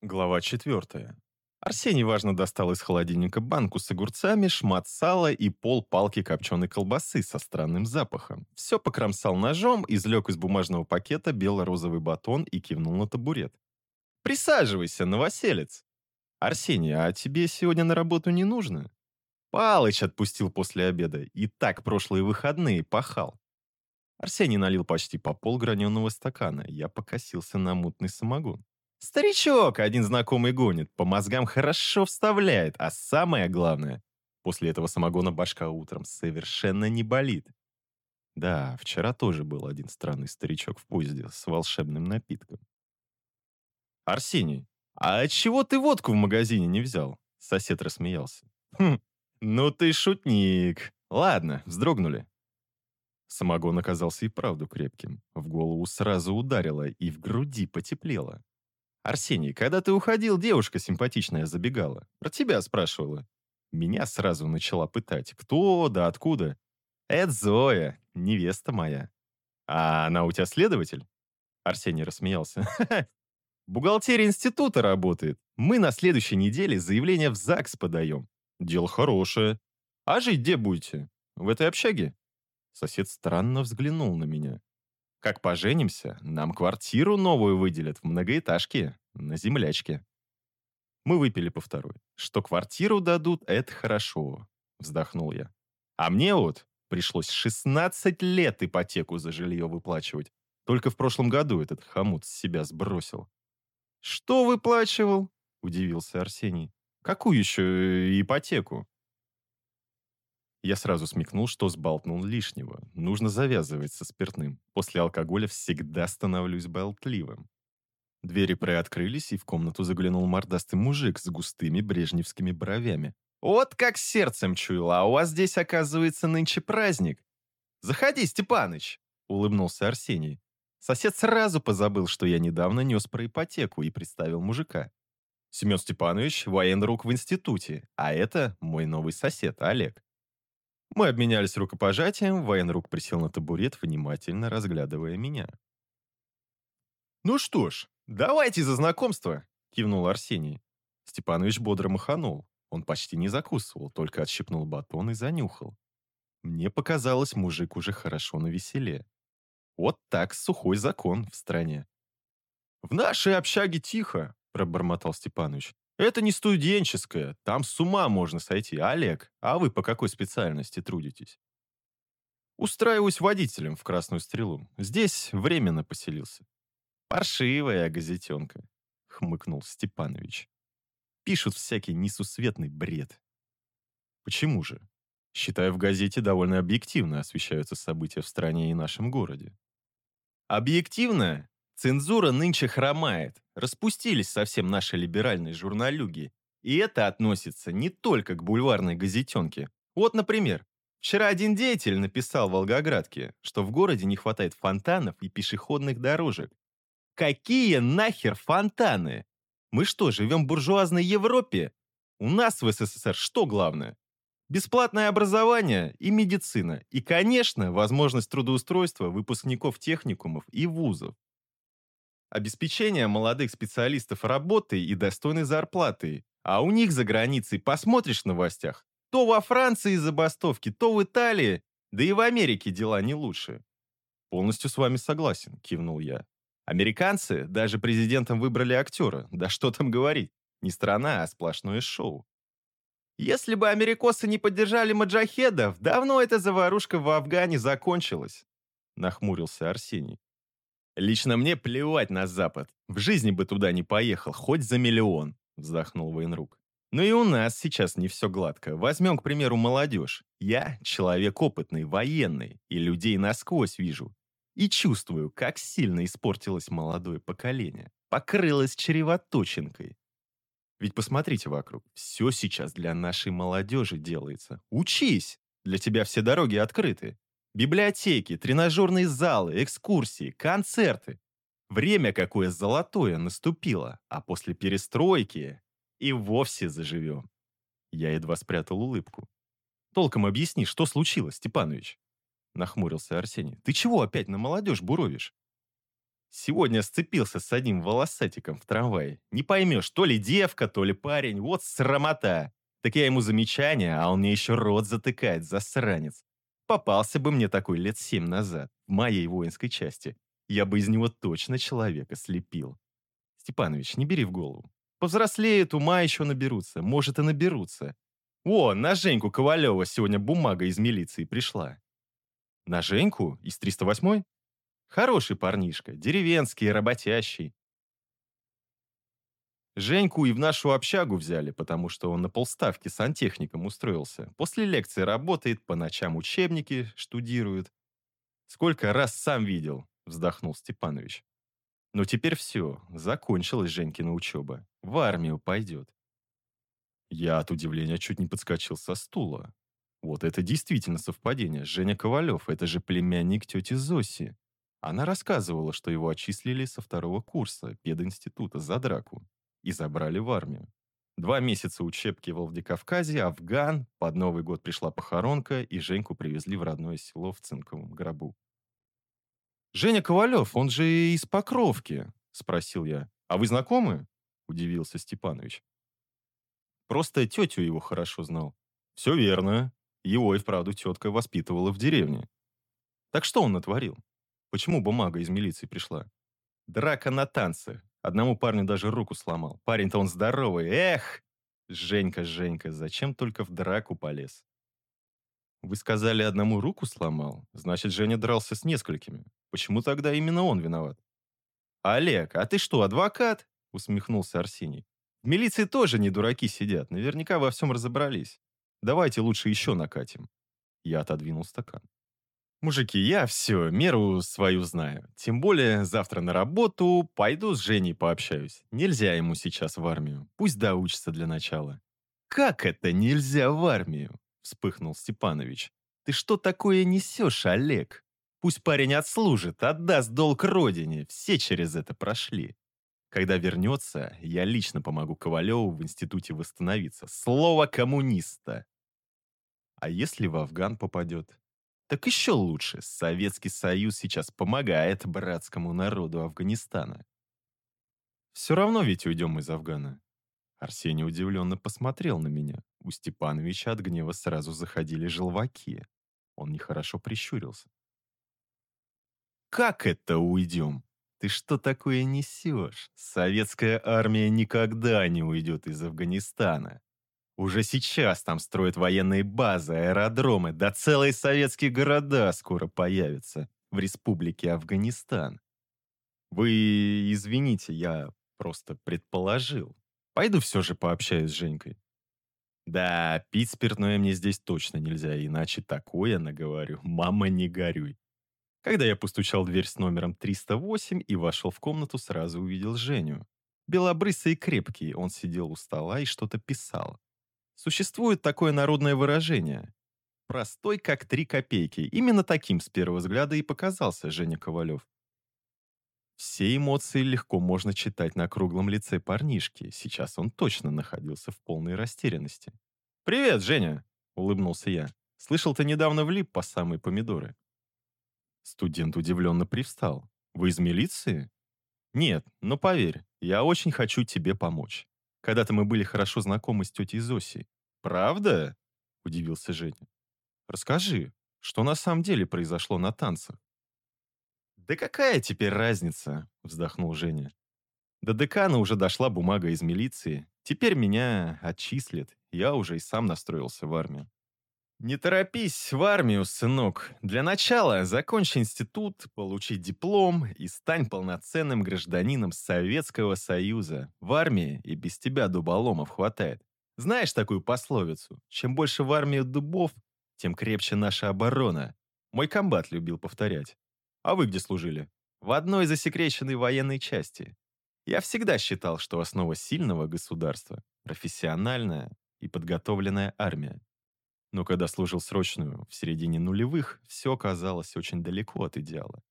Глава 4. Арсений важно достал из холодильника банку с огурцами, шмат сала и пол палки копченой колбасы со странным запахом. Все покромсал ножом, извлек из бумажного пакета бело-розовый батон и кивнул на табурет. «Присаживайся, новоселец!» «Арсений, а тебе сегодня на работу не нужно?» Палыч отпустил после обеда, и так прошлые выходные пахал. Арсений налил почти по полграненого стакана, я покосился на мутный самогон. Старичок, один знакомый гонит, по мозгам хорошо вставляет, а самое главное, после этого самогона башка утром совершенно не болит. Да, вчера тоже был один странный старичок в поезде с волшебным напитком. «Арсений, а чего ты водку в магазине не взял?» Сосед рассмеялся. «Хм, ну ты шутник. Ладно, вздрогнули». Самогон оказался и правду крепким. В голову сразу ударило и в груди потеплело. «Арсений, когда ты уходил, девушка симпатичная забегала. Про тебя спрашивала». Меня сразу начала пытать. Кто, да откуда? «Это Зоя, невеста моя». «А она у тебя следователь?» Арсений рассмеялся. «Бухгалтерия института работает. Мы на следующей неделе заявление в ЗАГС подаем. Дело хорошее. А жить где будете? В этой общаге?» Сосед странно взглянул на меня. Как поженимся, нам квартиру новую выделят в многоэтажке, на землячке. Мы выпили по второй. Что квартиру дадут, это хорошо, вздохнул я. А мне вот пришлось 16 лет ипотеку за жилье выплачивать. Только в прошлом году этот хомут с себя сбросил. «Что выплачивал?» – удивился Арсений. «Какую еще э, ипотеку?» Я сразу смекнул, что сболтнул лишнего. Нужно завязывать со спиртным. После алкоголя всегда становлюсь болтливым. Двери приоткрылись, и в комнату заглянул мордастый мужик с густыми брежневскими бровями. «Вот как сердцем чуял, а у вас здесь, оказывается, нынче праздник. Заходи, Степаныч!» — улыбнулся Арсений. Сосед сразу позабыл, что я недавно нес про ипотеку и представил мужика. Семен Степанович – военрук в институте, а это мой новый сосед, Олег. Мы обменялись рукопожатием, военрук присел на табурет, внимательно разглядывая меня. «Ну что ж, давайте за знакомство!» – кивнул Арсений. Степанович бодро маханул. Он почти не закусывал, только отщипнул батон и занюхал. Мне показалось, мужик уже хорошо навеселе. Вот так сухой закон в стране. «В нашей общаге тихо», – пробормотал Степанович. Это не студенческое, там с ума можно сойти. Олег, а вы по какой специальности трудитесь? Устраиваюсь водителем в Красную Стрелу. Здесь временно поселился. Паршивая газетенка, хмыкнул Степанович. Пишут всякий несусветный бред. Почему же? Считаю, в газете довольно объективно освещаются события в стране и нашем городе. Объективно? Цензура нынче хромает. Распустились совсем наши либеральные журналюги. И это относится не только к бульварной газетенке. Вот, например, вчера один деятель написал в Волгоградке, что в городе не хватает фонтанов и пешеходных дорожек. Какие нахер фонтаны? Мы что, живем в буржуазной Европе? У нас в СССР что главное? Бесплатное образование и медицина. И, конечно, возможность трудоустройства выпускников техникумов и вузов обеспечение молодых специалистов работой и достойной зарплатой. А у них за границей посмотришь в новостях, то во Франции забастовки, то в Италии, да и в Америке дела не лучше. Полностью с вами согласен, кивнул я. Американцы даже президентом выбрали актера, да что там говорить, не страна, а сплошное шоу. Если бы америкосы не поддержали маджахедов, давно эта заварушка в Афгане закончилась, нахмурился Арсений. «Лично мне плевать на Запад. В жизни бы туда не поехал, хоть за миллион», — вздохнул военрук. «Но и у нас сейчас не все гладко. Возьмем, к примеру, молодежь. Я человек опытный, военный, и людей насквозь вижу. И чувствую, как сильно испортилось молодое поколение. Покрылось чревоточинкой. Ведь посмотрите вокруг. Все сейчас для нашей молодежи делается. Учись! Для тебя все дороги открыты. Библиотеки, тренажерные залы, экскурсии, концерты. Время какое золотое наступило, а после перестройки и вовсе заживем. Я едва спрятал улыбку. Толком объясни, что случилось, Степанович? Нахмурился Арсений. Ты чего опять на молодежь буровишь? Сегодня сцепился с одним волосатиком в трамвае. Не поймешь, то ли девка, то ли парень. Вот срамота. Так я ему замечание, а он мне еще рот затыкает, засранец. Попался бы мне такой лет семь назад, в моей воинской части. Я бы из него точно человека слепил. Степанович, не бери в голову. Повзрослеют, ума еще наберутся. Может, и наберутся. О, на Женьку Ковалева сегодня бумага из милиции пришла. На Женьку? Из 308-й? Хороший парнишка, деревенский, работящий. Женьку и в нашу общагу взяли, потому что он на полставки сантехником устроился. После лекции работает, по ночам учебники штудирует. Сколько раз сам видел, вздохнул Степанович. Но теперь все, закончилась Женькина учеба. В армию пойдет. Я от удивления чуть не подскочил со стула. Вот это действительно совпадение. Женя Ковалев, это же племянник тети Зоси. Она рассказывала, что его отчислили со второго курса пединститута за драку и забрали в армию. Два месяца учебки в Владикавказе, Афган, под Новый год пришла похоронка, и Женьку привезли в родное село в цинковом гробу. «Женя Ковалев, он же из Покровки», — спросил я. «А вы знакомы?» — удивился Степанович. «Просто тетю его хорошо знал». «Все верно. Его и вправду тетка воспитывала в деревне». «Так что он натворил? Почему бумага из милиции пришла?» «Драка на танцах. Одному парню даже руку сломал. Парень-то он здоровый. Эх! Женька, Женька, зачем только в драку полез? Вы сказали, одному руку сломал? Значит, Женя дрался с несколькими. Почему тогда именно он виноват? Олег, а ты что, адвокат? Усмехнулся Арсений. В милиции тоже не дураки сидят. Наверняка во всем разобрались. Давайте лучше еще накатим. Я отодвинул стакан. Мужики, я все, меру свою знаю. Тем более завтра на работу пойду с Женей пообщаюсь. Нельзя ему сейчас в армию. Пусть доучится для начала. Как это нельзя в армию? Вспыхнул Степанович. Ты что такое несешь, Олег? Пусть парень отслужит, отдаст долг родине. Все через это прошли. Когда вернется, я лично помогу Ковалеву в институте восстановиться. Слово коммуниста. А если в Афган попадет? Так еще лучше, Советский Союз сейчас помогает братскому народу Афганистана. Все равно ведь уйдем из Афгана. Арсений удивленно посмотрел на меня. У Степановича от гнева сразу заходили желваки. Он нехорошо прищурился. «Как это уйдем? Ты что такое несешь? Советская армия никогда не уйдет из Афганистана. Уже сейчас там строят военные базы, аэродромы, да целые советские города скоро появятся в республике Афганистан. Вы извините, я просто предположил. Пойду все же пообщаюсь с Женькой. Да, пить спиртное мне здесь точно нельзя, иначе такое наговорю. Мама, не горюй. Когда я постучал в дверь с номером 308 и вошел в комнату, сразу увидел Женю. Белобрысый и крепкий, он сидел у стола и что-то писал. Существует такое народное выражение. Простой, как три копейки. Именно таким с первого взгляда и показался Женя Ковалев. Все эмоции легко можно читать на круглом лице парнишки. Сейчас он точно находился в полной растерянности. «Привет, Женя!» — улыбнулся я. «Слышал, ты недавно влип по самые помидоры». Студент удивленно привстал. «Вы из милиции?» «Нет, но поверь, я очень хочу тебе помочь. Когда-то мы были хорошо знакомы с тетей Зосей. «Правда?» – удивился Женя. «Расскажи, что на самом деле произошло на танцах?» «Да какая теперь разница?» – вздохнул Женя. До декана уже дошла бумага из милиции. Теперь меня отчислят. Я уже и сам настроился в армию. Не торопись в армию, сынок. Для начала закончи институт, получи диплом и стань полноценным гражданином Советского Союза. В армии и без тебя дуболомов хватает. Знаешь такую пословицу? Чем больше в армии дубов, тем крепче наша оборона. Мой комбат любил повторять. А вы где служили? В одной засекреченной военной части. Я всегда считал, что основа сильного государства – профессиональная и подготовленная армия. Но когда служил срочную, в середине нулевых, все оказалось очень далеко от идеала.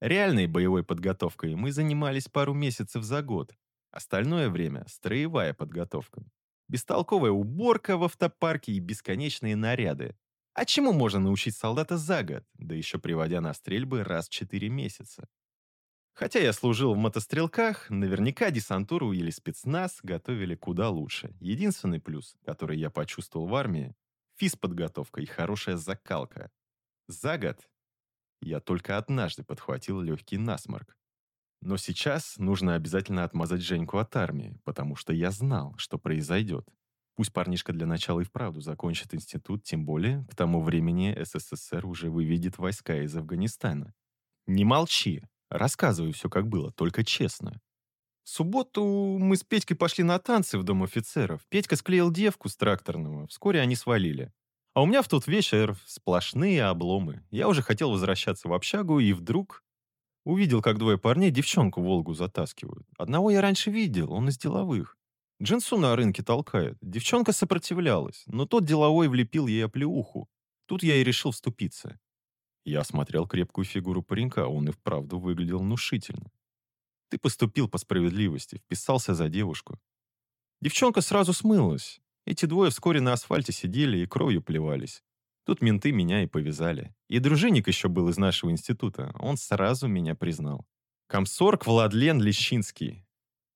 Реальной боевой подготовкой мы занимались пару месяцев за год. Остальное время – строевая подготовка. Бестолковая уборка в автопарке и бесконечные наряды. А чему можно научить солдата за год, да еще приводя на стрельбы раз в четыре месяца? Хотя я служил в мотострелках, наверняка десантуру или спецназ готовили куда лучше. Единственный плюс, который я почувствовал в армии – физподготовка и хорошая закалка. За год я только однажды подхватил легкий насморк. Но сейчас нужно обязательно отмазать Женьку от армии, потому что я знал, что произойдет. Пусть парнишка для начала и вправду закончит институт, тем более к тому времени СССР уже выведет войска из Афганистана. Не молчи, рассказывай все как было, только честно. В субботу мы с Петькой пошли на танцы в Дом офицеров. Петька склеил девку с тракторного, вскоре они свалили. А у меня в тот вечер сплошные обломы. Я уже хотел возвращаться в общагу, и вдруг увидел, как двое парней девчонку Волгу затаскивают. Одного я раньше видел, он из деловых. Джинсу на рынке толкает. Девчонка сопротивлялась, но тот деловой влепил ей оплеуху. Тут я и решил вступиться. Я осмотрел крепкую фигуру паренька, он и вправду выглядел внушительно. Ты поступил по справедливости, вписался за девушку. Девчонка сразу смылась. Эти двое вскоре на асфальте сидели и кровью плевались. Тут менты меня и повязали. И дружинник еще был из нашего института. Он сразу меня признал. Комсорг Владлен Лещинский.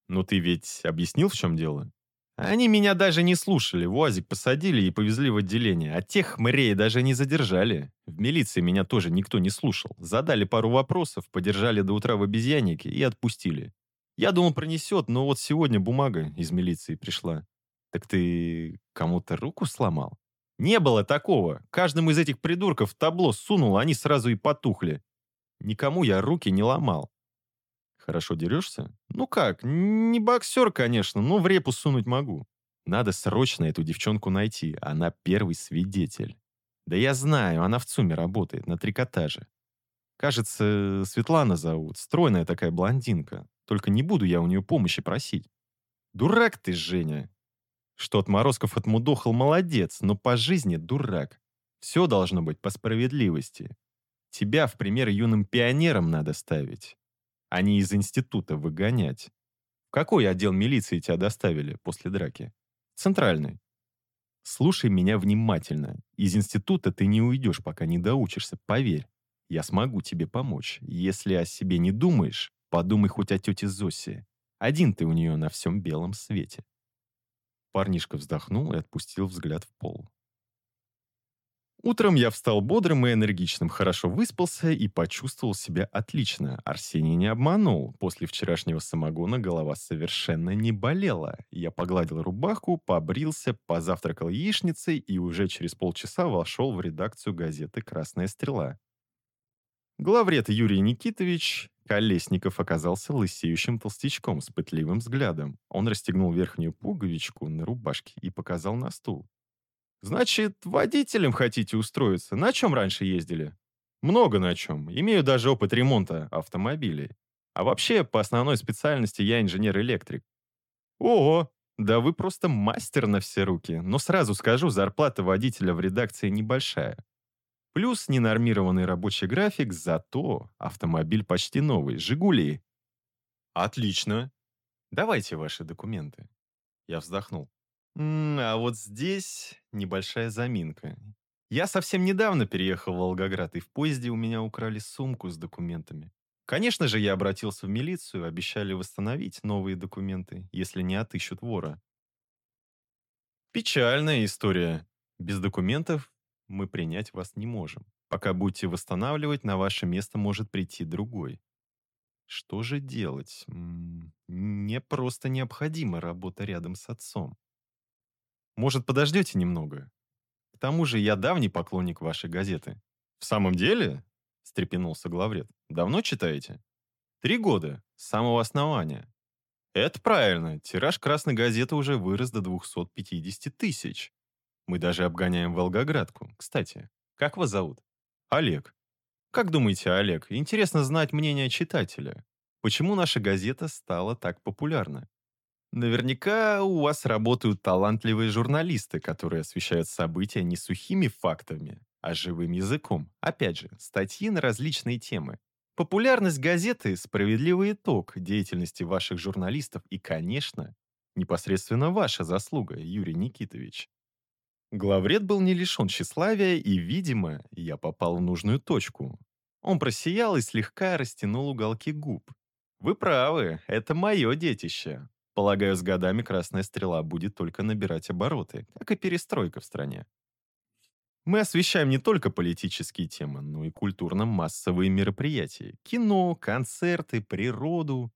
«Ну ты ведь объяснил, в чем дело?» Они меня даже не слушали, в УАЗик посадили и повезли в отделение, а тех хмырей даже не задержали. В милиции меня тоже никто не слушал. Задали пару вопросов, подержали до утра в обезьяннике и отпустили. Я думал, пронесет, но вот сегодня бумага из милиции пришла. Так ты кому-то руку сломал? Не было такого. Каждому из этих придурков табло сунул, они сразу и потухли. Никому я руки не ломал. Хорошо дерешься? Ну как, не боксер, конечно, но в репу сунуть могу. Надо срочно эту девчонку найти, она первый свидетель. Да я знаю, она в ЦУМе работает, на трикотаже. Кажется, Светлана зовут, стройная такая блондинка. Только не буду я у нее помощи просить. Дурак ты, Женя. Что отморозков отмудохал, молодец, но по жизни дурак. Все должно быть по справедливости. Тебя в пример юным пионерам надо ставить а не из института выгонять. В какой отдел милиции тебя доставили после драки? Центральный. Слушай меня внимательно. Из института ты не уйдешь, пока не доучишься, поверь. Я смогу тебе помочь. Если о себе не думаешь, подумай хоть о тете Зосе. Один ты у нее на всем белом свете. Парнишка вздохнул и отпустил взгляд в пол. Утром я встал бодрым и энергичным, хорошо выспался и почувствовал себя отлично. Арсений не обманул. После вчерашнего самогона голова совершенно не болела. Я погладил рубаху, побрился, позавтракал яичницей и уже через полчаса вошел в редакцию газеты «Красная стрела». Главред Юрий Никитович Колесников оказался лысеющим толстячком с пытливым взглядом. Он расстегнул верхнюю пуговичку на рубашке и показал на стул. Значит, водителем хотите устроиться? На чем раньше ездили? Много на чем. Имею даже опыт ремонта автомобилей. А вообще, по основной специальности я инженер-электрик. Ого, да вы просто мастер на все руки. Но сразу скажу, зарплата водителя в редакции небольшая. Плюс ненормированный рабочий график, зато автомобиль почти новый. «Жигули». Отлично. Давайте ваши документы. Я вздохнул. А вот здесь небольшая заминка. Я совсем недавно переехал в Волгоград, и в поезде у меня украли сумку с документами. Конечно же, я обратился в милицию, обещали восстановить новые документы, если не отыщут вора. Печальная история. Без документов мы принять вас не можем. Пока будете восстанавливать, на ваше место может прийти другой. Что же делать? Мне просто необходима работа рядом с отцом. Может, подождете немного? К тому же я давний поклонник вашей газеты. В самом деле? Стрепенулся главред. Давно читаете? Три года, с самого основания. Это правильно, тираж красной газеты уже вырос до 250 тысяч. Мы даже обгоняем Волгоградку. Кстати, как вас зовут? Олег. Как думаете, Олег, интересно знать мнение читателя. Почему наша газета стала так популярна? Наверняка у вас работают талантливые журналисты, которые освещают события не сухими фактами, а живым языком. Опять же, статьи на различные темы. Популярность газеты – справедливый итог деятельности ваших журналистов и, конечно, непосредственно ваша заслуга, Юрий Никитович. Главред был не лишен тщеславия, и, видимо, я попал в нужную точку. Он просиял и слегка растянул уголки губ. Вы правы, это мое детище. Полагаю, с годами «Красная стрела» будет только набирать обороты, как и перестройка в стране. Мы освещаем не только политические темы, но и культурно-массовые мероприятия. Кино, концерты, природу.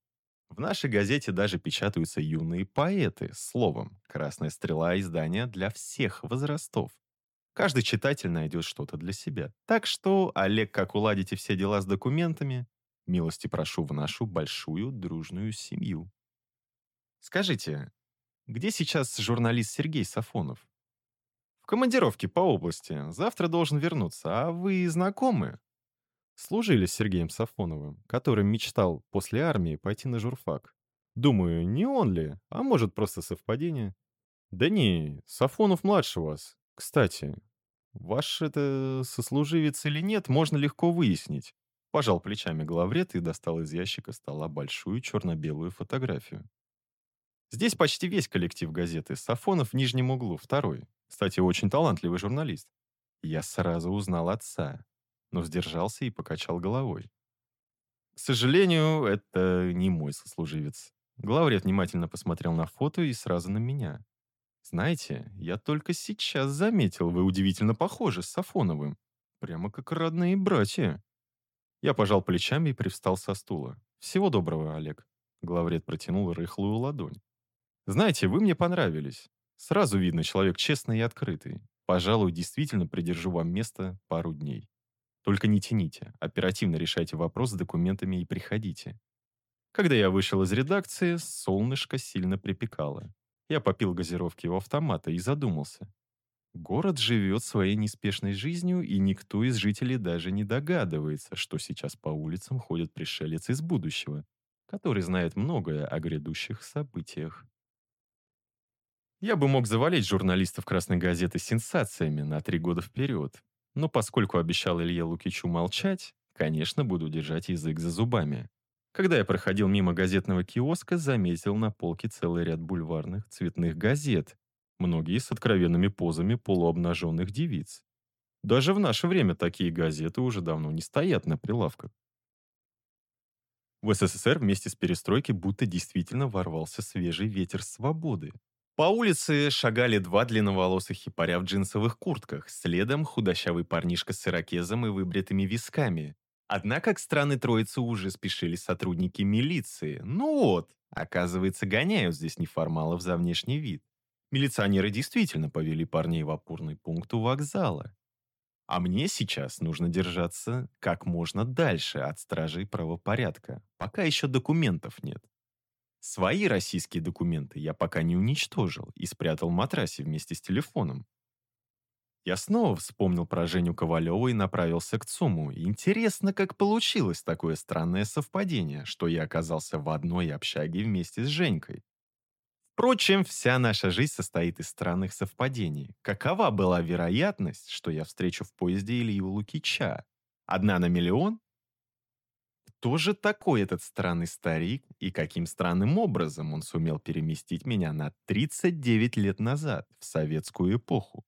В нашей газете даже печатаются юные поэты. Словом, «Красная стрела» — издание для всех возрастов. Каждый читатель найдет что-то для себя. Так что, Олег, как уладите все дела с документами, милости прошу в нашу большую дружную семью. Скажите, где сейчас журналист Сергей Сафонов? В командировке по области. Завтра должен вернуться. А вы знакомы? Служили с Сергеем Сафоновым, который мечтал после армии пойти на журфак. Думаю, не он ли? А может, просто совпадение? Да не, Сафонов младше вас. Кстати, ваш это сослуживец или нет, можно легко выяснить. Пожал плечами главред и достал из ящика стола большую черно-белую фотографию. Здесь почти весь коллектив газеты. Сафонов в нижнем углу, второй. Кстати, очень талантливый журналист. Я сразу узнал отца но сдержался и покачал головой. К сожалению, это не мой сослуживец. Главред внимательно посмотрел на фото и сразу на меня. Знаете, я только сейчас заметил, вы удивительно похожи с Сафоновым. Прямо как родные братья. Я пожал плечами и привстал со стула. Всего доброго, Олег. Главред протянул рыхлую ладонь. Знаете, вы мне понравились. Сразу видно, человек честный и открытый. Пожалуй, действительно придержу вам место пару дней. Только не тяните, оперативно решайте вопрос с документами и приходите. Когда я вышел из редакции, солнышко сильно припекало. Я попил газировки у автомата и задумался. Город живет своей неспешной жизнью, и никто из жителей даже не догадывается, что сейчас по улицам ходит пришелец из будущего, который знает многое о грядущих событиях. Я бы мог завалить журналистов «Красной газеты» сенсациями на три года вперед, но поскольку обещал Илье Лукичу молчать, конечно, буду держать язык за зубами. Когда я проходил мимо газетного киоска, заметил на полке целый ряд бульварных цветных газет, многие с откровенными позами полуобнаженных девиц. Даже в наше время такие газеты уже давно не стоят на прилавках. В СССР вместе с перестройкой будто действительно ворвался свежий ветер свободы. По улице шагали два длинноволосых хипаря в джинсовых куртках, следом худощавый парнишка с ирокезом и выбритыми висками. Однако к странной троице уже спешили сотрудники милиции. Ну вот, оказывается, гоняют здесь неформалов за внешний вид. Милиционеры действительно повели парней в опорный пункт у вокзала. А мне сейчас нужно держаться как можно дальше от стражей правопорядка, пока еще документов нет. Свои российские документы я пока не уничтожил и спрятал в матрасе вместе с телефоном. Я снова вспомнил про Женю Ковалеву и направился к ЦУМу. Интересно, как получилось такое странное совпадение, что я оказался в одной общаге вместе с Женькой. Впрочем, вся наша жизнь состоит из странных совпадений. Какова была вероятность, что я встречу в поезде Илью Лукича? Одна на миллион? Кто же такой этот странный старик и каким странным образом он сумел переместить меня на 39 лет назад, в советскую эпоху?